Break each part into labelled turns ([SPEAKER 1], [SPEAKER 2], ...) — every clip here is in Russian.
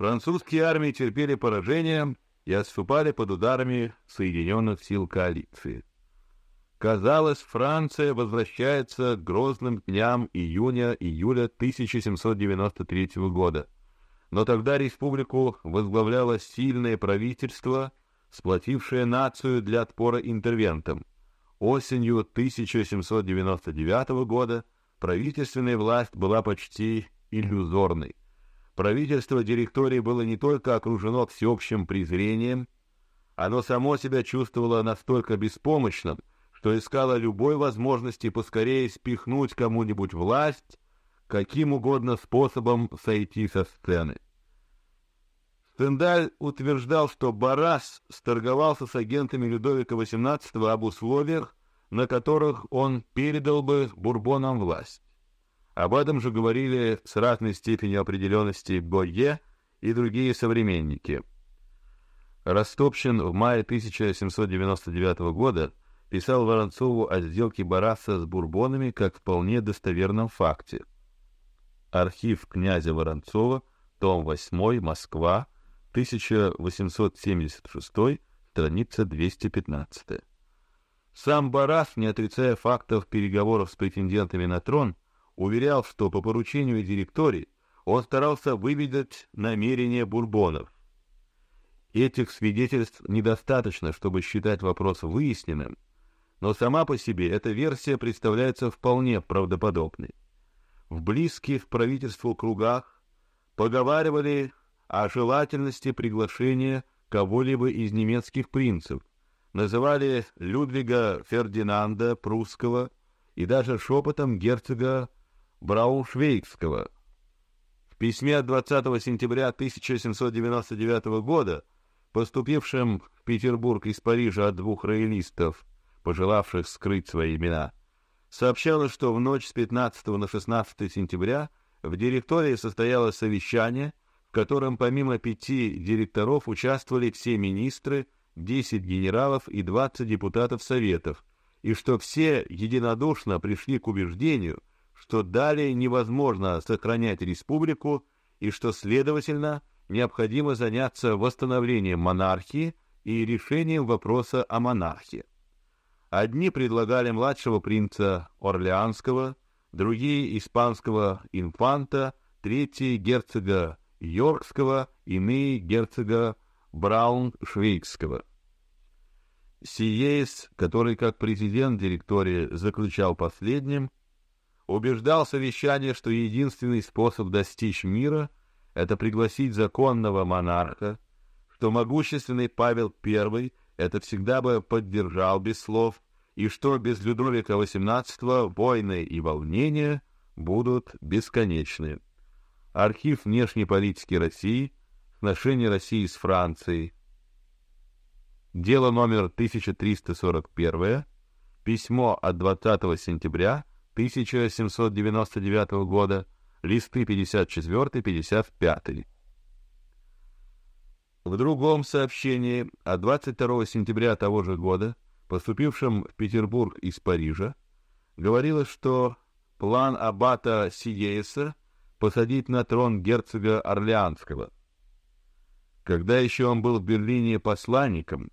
[SPEAKER 1] Французские армии терпели поражение и отступали под ударами соединенных сил коалиции. Казалось, Франция возвращается к грозным дням июня-июля 1793 года. Но тогда республику возглавляло сильное правительство, сплотившее нацию для отпора интервентам. Осенью 1799 года правительственная власть была почти иллюзорной. Правительство директории было не только окружено всеобщим презрением, оно само себя чувствовало настолько беспомощным, что искало любой возможности поскорее спихнуть кому-нибудь власть, каким угодно способом сойти со сцены. Стендаль утверждал, что Барас сторговался с агентами Людовика XVIII об условиях, на которых он передал бы Бурбонам власть. Об этом же говорили с разной степенью определенности Бойе и другие современники. Растопчен в мае 1799 года писал Воронцову о сделке Бараса с бурбонами как вполне достоверном факте. Архив князя Воронцова, том 8, Москва, 1876, страница 215. Сам Барас, не отрицая фактов переговоров с претендентами на трон, уверял, что по поручению директории он старался выведать намерения бурбонов. Этих свидетельств недостаточно, чтобы считать вопрос выясненным, но сама по себе эта версия представляется вполне правдоподобной. В близких правительству кругах поговаривали о желательности приглашения кого-либо из немецких принцев, называли Людвига Фердинанда прусского и даже шепотом герцога Брауншвейгского. В письме от 20 сентября 1799 года, поступившем в Петербург из Парижа от двух роялистов, пожелавших скрыть свои имена, сообщалось, что в ночь с 15 на 16 сентября в директории состоялось совещание, в котором помимо пяти директоров участвовали все министры, 10 генералов и 20 депутатов советов, и что все единодушно пришли к убеждению, что далее невозможно сохранять республику и что, следовательно, необходимо заняться восстановлением монархии и решением вопроса о монархии. Одни предлагали младшего принца Орлеанского, другие испанского инфанта, третьи герцога Йоркского, иные герцога Браун-Швейгского. Сиейс, который как президент директории заключал последним, убеждал совещание, что единственный способ достичь мира — это пригласить законного монарха, что могущественный Павел I это всегда бы поддержал без слов, и что без Людовика XVIII войны и волнения будут бесконечны. Архив внешней политики России, отношения России с Францией. Дело номер 1341, письмо от 20 сентября 1799 года, листы 54-55. В другом сообщении от 22 сентября того же года, поступившем в Петербург из Парижа, говорилось, что план аббата Сидееса посадить на трон герцога Орлеанского. Когда еще он был в Берлине посланником,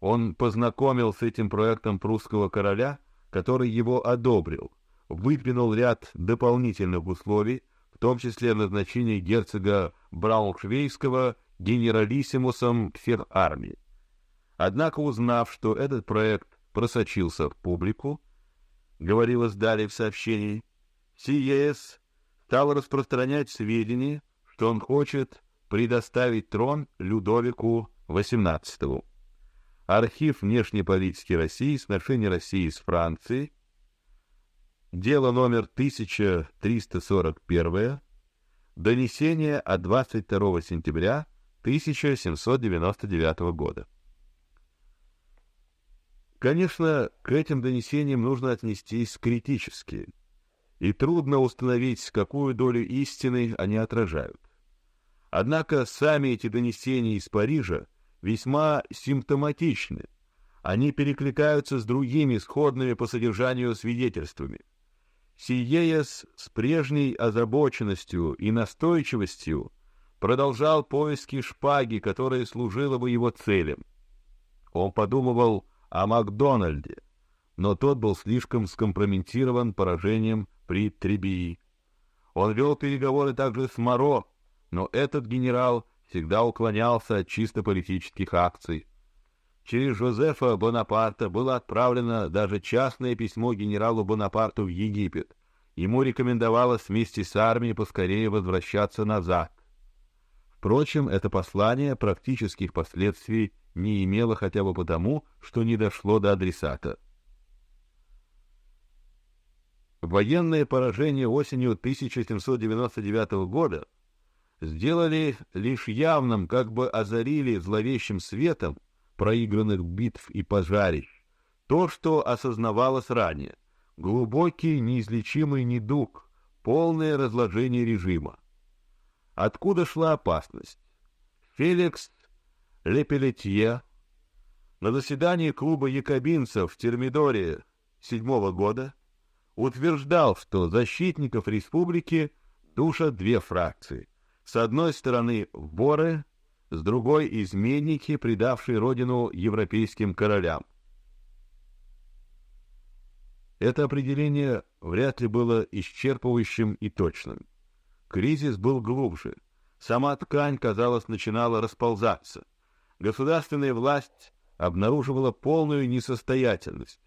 [SPEAKER 1] он познакомил с этим проектом прусского короля, который его одобрил, выдвинул ряд дополнительных условий, в том числе назначение герцога Брауншвейского генералиссимусом всех армий. Однако, узнав, что этот проект просочился в публику, говорилось далее в сообщении, СИЕС стал распространять сведения, что он хочет предоставить трон Людовику XVIII. Архив внешней политики России, сношения России с Францией, дело номер 1341, донесение от 22 сентября 1799 года. Конечно, к этим донесениям нужно отнестись критически, и трудно установить, какую долю истины они отражают. Однако сами эти донесения из Парижа весьма симптоматичны. Они перекликаются с другими сходными по содержанию свидетельствами. Сиеяс с прежней озабоченностью и настойчивостью продолжал поиски шпаги, которая служила бы его целям. Он подумывал о Макдональде, но тот был слишком скомпрометирован поражением при Требии. Он вел переговоры также с Моро, но этот генерал всегда уклонялся от чисто политических акций. Через Жозефа Бонапарта было отправлено даже частное письмо генералу Бонапарту в Египет. Ему рекомендовалось вместе с армией поскорее возвращаться назад. Впрочем, это послание практических последствий не имело хотя бы потому, что не дошло до адресата. Военное поражение осенью 1799 года сделали лишь явным, как бы озарили зловещим светом проигранных битв и пожарищ, то, что осознавалось ранее, глубокий неизлечимый недуг, полное разложение режима. Откуда шла опасность? Феликс Лепелетье на заседании клуба якобинцев в Термидоре седьмого года утверждал, что защитников республики душат две фракции. С одной стороны воры, с другой изменники, предавшие родину европейским королям. Это определение вряд ли было исчерпывающим и точным. Кризис был глубже. Сама ткань, казалось, начинала расползаться. Государственная власть обнаруживала полную несостоятельность.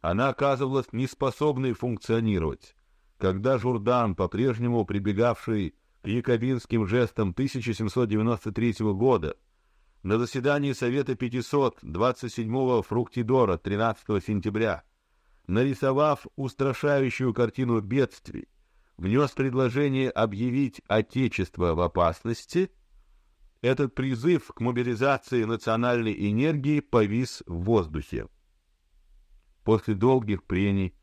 [SPEAKER 1] Она оказывалась неспособной функционировать. Когда Журдан, по-прежнему прибегавший якобинским жестом 1793 года на заседании Совета 500 27 Фруктидора 13 сентября, нарисовав устрашающую картину бедствий, внес предложение объявить Отечество в опасности, этот призыв к мобилизации национальной энергии повис в воздухе. После долгих прений,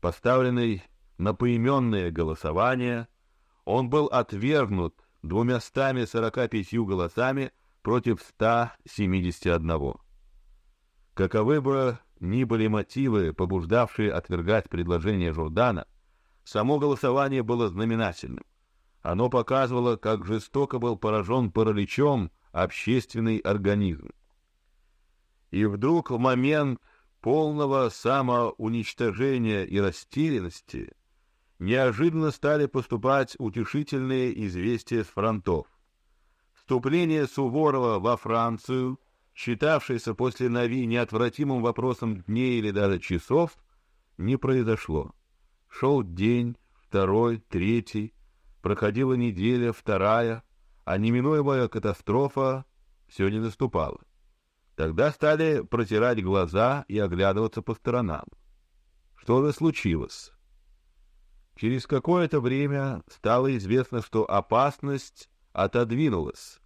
[SPEAKER 1] поставленный на поименное голосование, он был отвергнут двумястами сорока пятью голосами против ста семидесяти одного. Каковы бы ни были мотивы, побуждавшие отвергать предложение Журдана, само голосование было знаменательным. Оно показывало, как жестоко был поражен параличом общественный организм. И вдруг в момент полного самоуничтожения и растерянности неожиданно стали поступать утешительные известия с фронтов. Вступление Суворова во Францию, считавшееся после Нави неотвратимым вопросом дней или даже часов, не произошло. Шел день, второй, третий, проходила неделя, вторая, а неминуемая катастрофа все не наступала. Тогда стали протирать глаза и оглядываться по сторонам. Что же случилось? Через какое-то время стало известно, что опасность отодвинулась.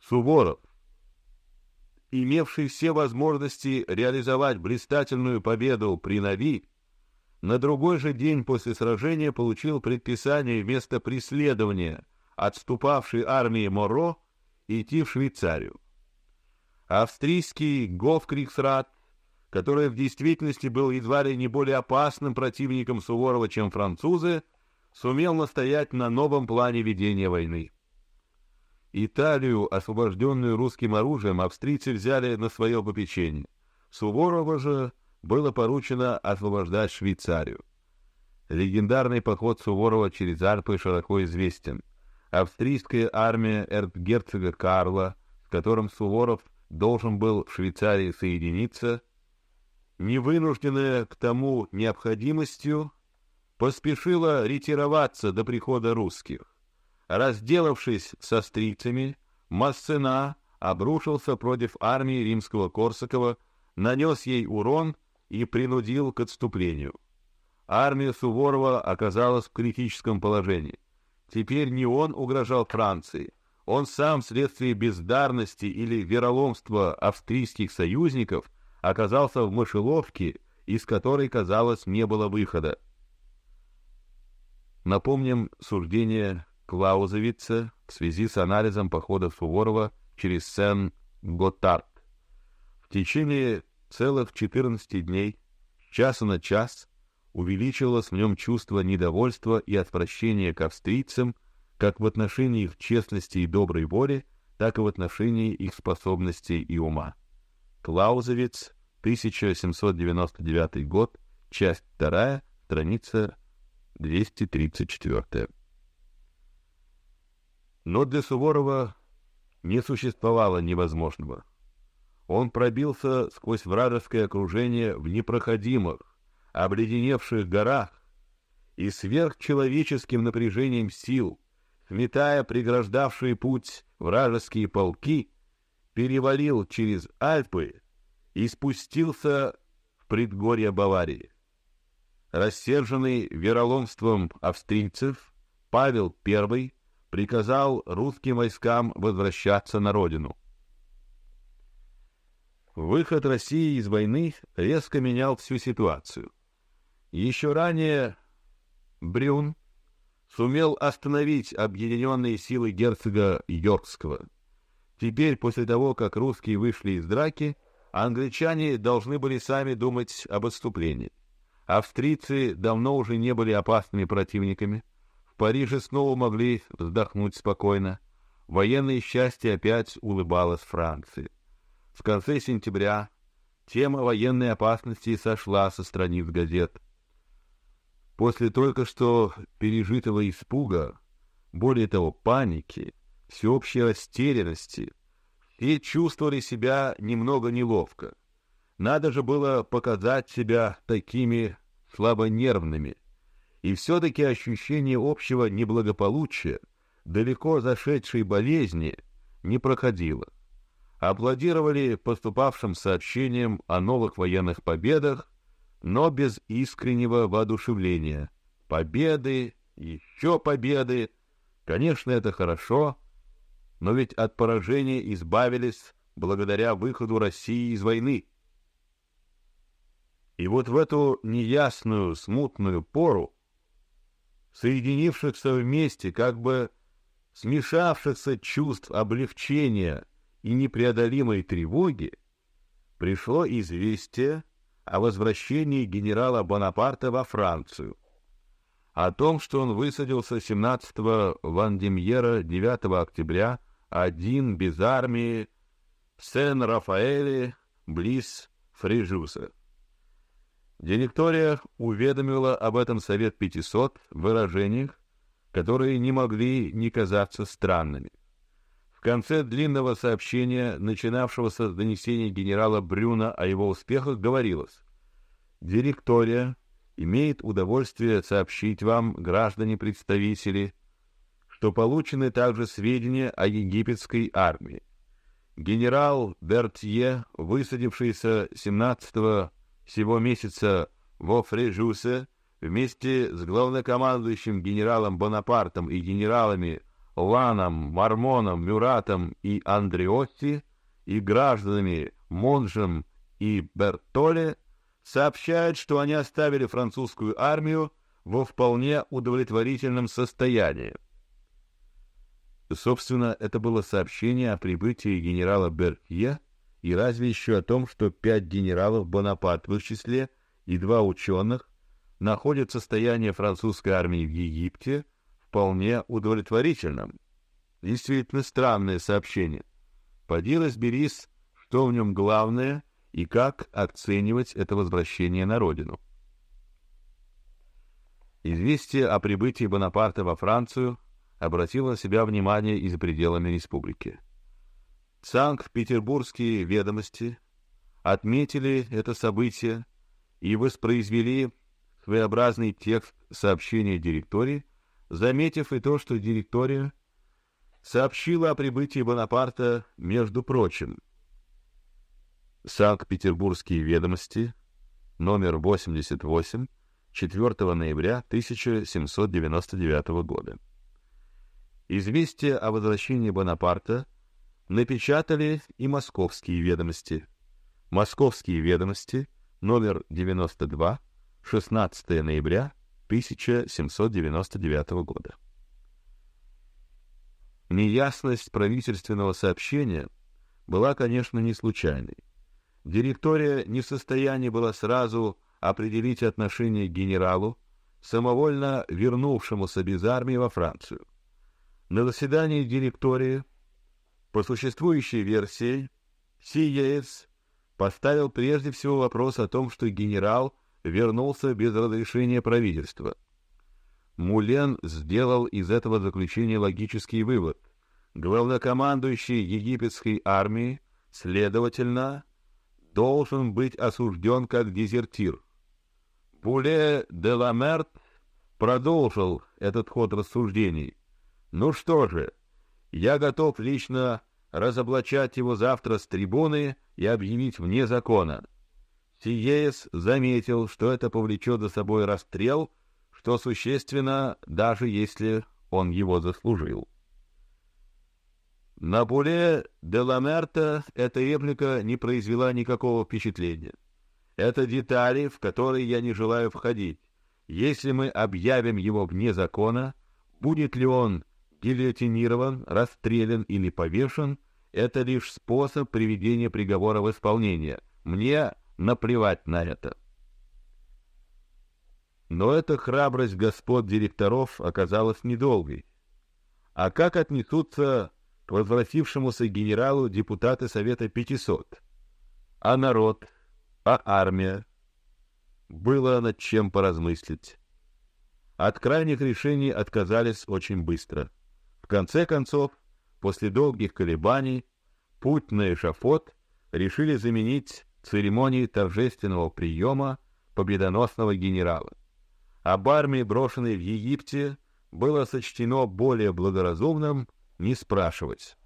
[SPEAKER 1] Суворов, имевший все возможности реализовать блистательную победу при Нави, на другой же день после сражения получил предписание вместо преследования отступавшей армии Моро идти в Швейцарию. Австрийский Гофкриксрат который в действительности был едва ли не более опасным противником Суворова, чем французы, сумел настоять на новом плане ведения войны. Италию, освобожденную русским оружием, австрийцы взяли на свое попечение. Суворова же было поручено освобождать Швейцарию. Легендарный поход Суворова через Альпы широко известен. Австрийская армия эрцгерцога Карла, с которым Суворов должен был в Швейцарии соединиться, невынужденная к тому необходимостью, поспешила ретироваться до прихода русских. Разделавшись со стрийцами, Массена обрушился против армии римского Корсакова, нанес ей урон и принудил к отступлению. Армия Суворова оказалась в критическом положении. Теперь не он угрожал Франции, он сам вследствие бездарности или вероломства австрийских союзников – оказался в мышеловке, из которой, казалось, не было выхода. Напомним суждение Клаузевица в связи с анализом похода Суворова через Сен-Готард. В течение целых 14 дней, часа на час, увеличилось в нем чувство недовольства и отвращения к австрийцам, как в отношении их честности и доброй воли, так и в отношении их способностей и ума. Клаузовиц, 1799 год, часть 2, страница 234. Но для Суворова не существовало невозможного. Он пробился сквозь вражеское окружение в непроходимых, обледеневших горах и сверхчеловеческим напряжением сил, сметая преграждавшие путь вражеские полки, перевалил через Альпы и спустился в предгорье Баварии. Рассерженный вероломством австрийцев, Павел I приказал русским войскам возвращаться на родину. Выход России из войны резко менял всю ситуацию. Еще ранее Брюн сумел остановить объединенные силы герцога Йоркского. Теперь, после того, как русские вышли из драки, англичане должны были сами думать об отступлении. Австрийцы давно уже не были опасными противниками. В Париже снова могли вздохнуть спокойно. Военное счастье опять улыбалось Франции. В конце сентября тема военной опасности сошла со страниц газет. После только что пережитого испуга, более того, паники, всеобщей растерянности, все чувствовали себя немного неловко. Надо же было показать себя такими слабонервными. И все-таки ощущение общего неблагополучия, далеко зашедшей болезни, не проходило. Аплодировали поступавшим сообщениям о новых военных победах, но без искреннего воодушевления. Победы, еще победы. Конечно, это хорошо, но ведь от поражения избавились благодаря выходу России из войны. И вот в эту неясную, смутную пору, соединившихся вместе, как бы смешавшихся чувств облегчения и непреодолимой тревоги, пришло известие о возвращении генерала Бонапарта во Францию, о том, что он высадился 17-го Вандемьера 9 октября один без армии в Сен-Рафаэле близ Фрижуса. Директория уведомила об этом Совет 500 в выражениях, которые не могли не казаться странными. В конце длинного сообщения, начинавшегося с донесения генерала Брюна о его успехах, говорилось: "Директория имеет удовольствие сообщить вам, граждане-представители, что получены также сведения о египетской армии. Генерал Бертье, высадившийся 17 сего месяца во Фрежусе вместе с главнокомандующим генералом Бонапартом и генералами Ланом, Мармоном, Мюратом и Андреотти и гражданами Монжем и Бертоле сообщают, что они оставили французскую армию во вполне удовлетворительном состоянии. Собственно, это было сообщение о прибытии генерала Бертье и разве еще о том, что пять генералов Бонапарт в их числе и два ученых находят состояние французской армии в Египте вполне удовлетворительным. Действительно странное сообщение. Поди разберись, что в нем главное и как оценивать это возвращение на родину. Известие о прибытии Бонапарта во Францию – обратил на себя внимание и за пределами республики. Санкт-Петербургские ведомости отметили это событие и воспроизвели своеобразный текст сообщения директории, заметив и то, что директория сообщила о прибытии Бонапарта, между прочим. Санкт-Петербургские ведомости, номер 88, 4 ноября 1799 года. Известие о возвращении Бонапарта напечатали и московские ведомости. Московские ведомости, номер 92, 16 ноября 1799 года. Неясность правительственного сообщения была, конечно, не случайной. Директория не в состоянии была сразу определить отношение к генералу, самовольно вернувшемуся без армии во Францию. На заседании директории по существующей версии Сиеец поставил прежде всего вопрос о том, что генерал вернулся без разрешения правительства. Мулен сделал из этого заключения логический вывод: главнокомандующий египетской армии, следовательно, должен быть осужден как дезертир. Пуле де Ламерт продолжил этот ход рассуждений. Ну что же, я готов лично разоблачать его завтра с трибуны и объявить вне закона. Сиеес заметил, что это повлечет за собой расстрел, что существенно, даже если он его заслужил. На Пуле де Ламерта эта реплика не произвела никакого впечатления. Это детали, в которые я не желаю входить. Если мы объявим его вне закона, будет ли он гильотинирован, расстрелян или повешен, это лишь способ приведения приговора в исполнение. Мне наплевать на это. Но эта храбрость господ директоров оказалась недолгой. А как отнесутся к возвратившемуся генералу депутаты Совета 500? А народ? а армия. Было над чем поразмыслить. От крайних решений отказались очень быстро. Конце концов, после долгих колебаний, путь на эшафот решили заменить церемонией торжественного приема победоносного генерала. Об армии, брошенной в Египте, было сочтено более благоразумным не спрашивать.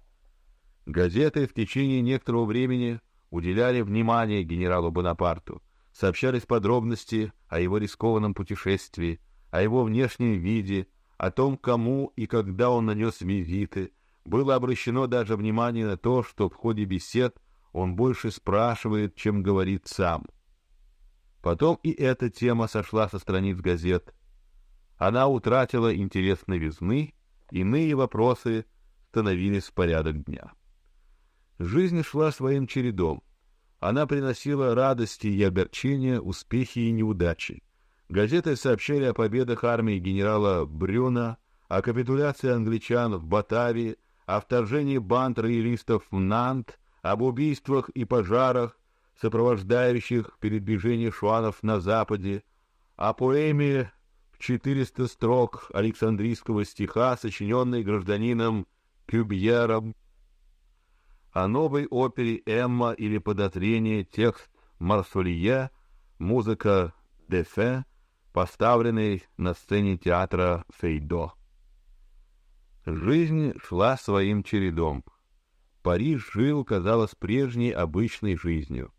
[SPEAKER 1] Газеты в течение некоторого времени уделяли внимание генералу Бонапарту, сообщались подробности о его рискованном путешествии, о его внешнем виде, о том, кому и когда он нанес визиты. Было обращено даже внимание на то, что в ходе бесед он больше спрашивает, чем говорит сам. Потом и эта тема сошла со страниц газет. Она утратила интерес новизны, иные вопросы становились в порядок дня. Жизнь шла своим чередом. Она приносила радости и огорчения, успехи и неудачи. Газеты сообщали о победах армии генерала Брюна, о капитуляции англичан в Батавии, о вторжении банд роялистов в Нант, об убийствах и пожарах, сопровождающих передвижение шуанов на западе, о поэме в 400 строк Александрийского стиха, сочиненной гражданином Кюбьером, о новой опере «Эмма» или «Подотрение», текст «Марсолье», музыка «Дефе», поставленный на сцене театра Фейдо. Жизнь шла своим чередом. Париж жил, казалось, прежней обычной жизнью.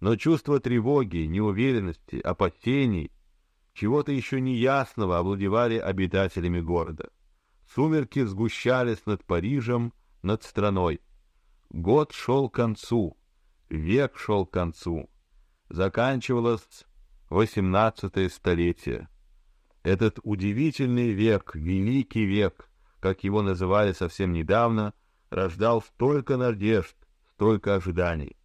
[SPEAKER 1] Но чувство тревоги, неуверенности, опасений, чего-то еще неясного овладевали обитателями города. Сумерки сгущались над Парижем, над страной. Год шел к концу, век шел к концу. Заканчивалось восемнадцатое столетие. Этот удивительный век, великий век, как его называли совсем недавно, рождал столько надежд, столько ожиданий.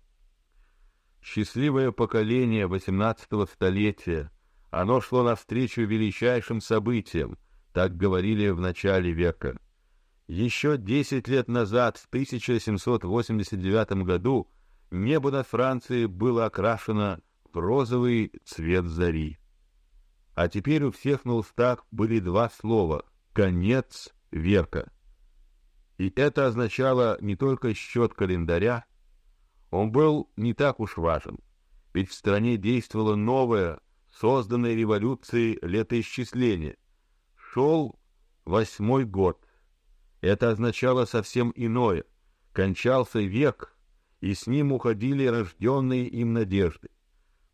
[SPEAKER 1] Счастливое поколение восемнадцатого столетия, оно шло навстречу величайшим событиям, так говорили в начале века. Еще десять лет назад, в 1789 году, небо над Францией было окрашено розовый цвет зари. А теперь у всех на устах были два слова: конец века. И это означало не только счет календаря, он был не так уж важен, ведь в стране действовало новое, созданное революцией летоисчисление. Шел восьмой год. Это означало совсем иное. Кончался век, и с ним уходили рожденные им надежды.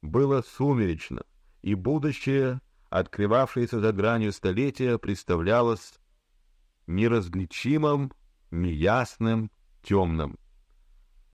[SPEAKER 1] Было сумеречно, и будущее, открывавшееся за гранью столетия, представлялось неразличимым, неясным, темным.